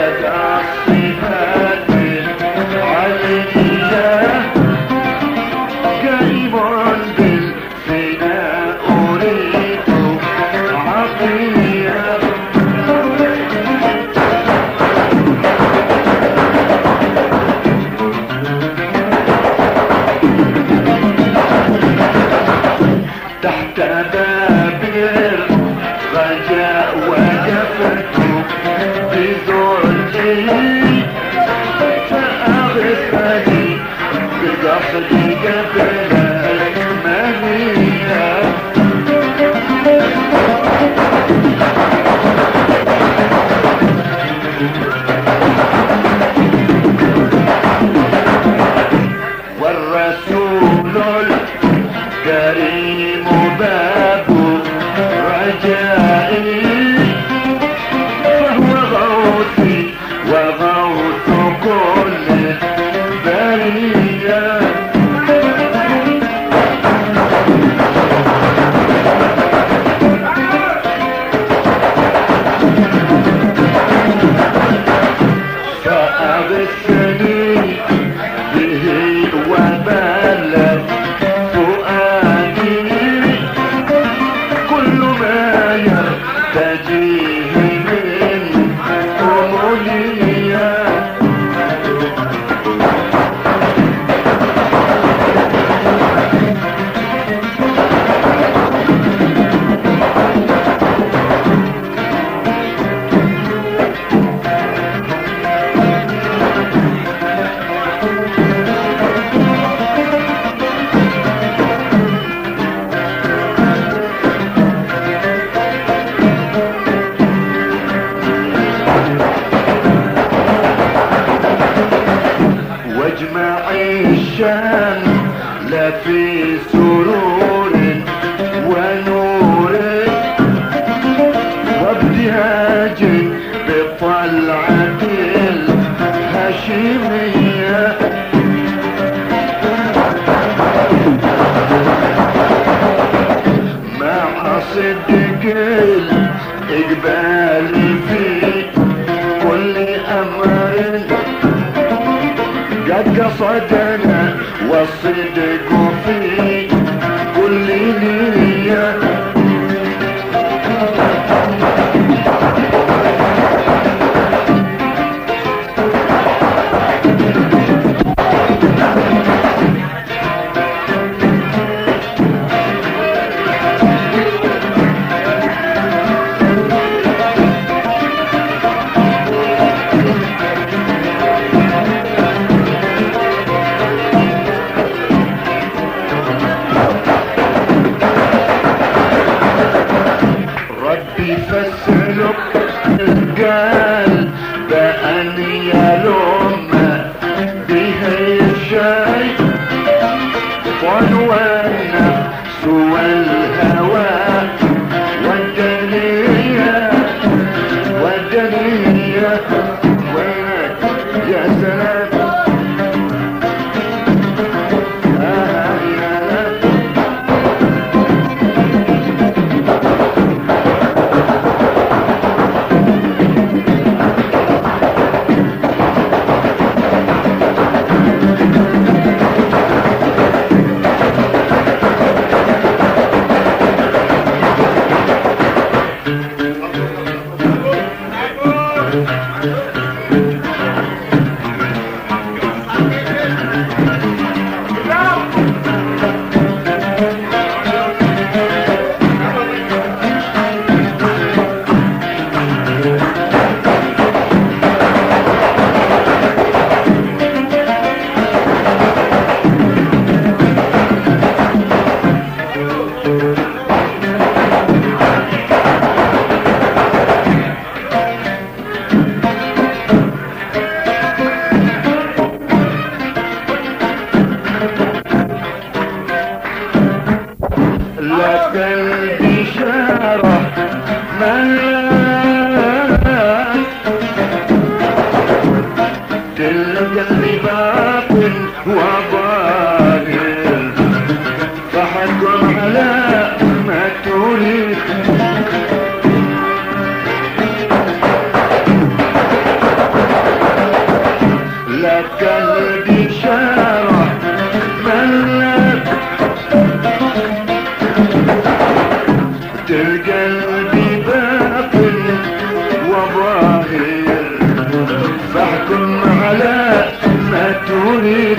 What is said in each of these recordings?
Sita, Sita. في كل أمر. قد قصدنا والصدق لك البشارة من فاحكم على ما تريد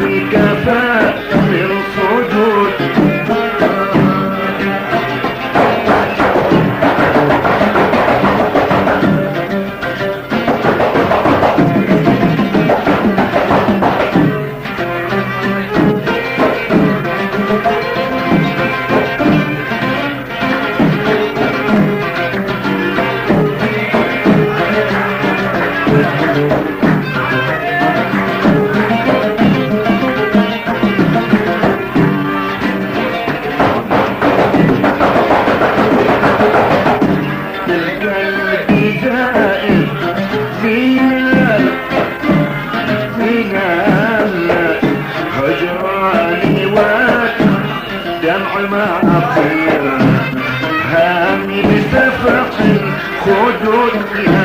Africa back. люди.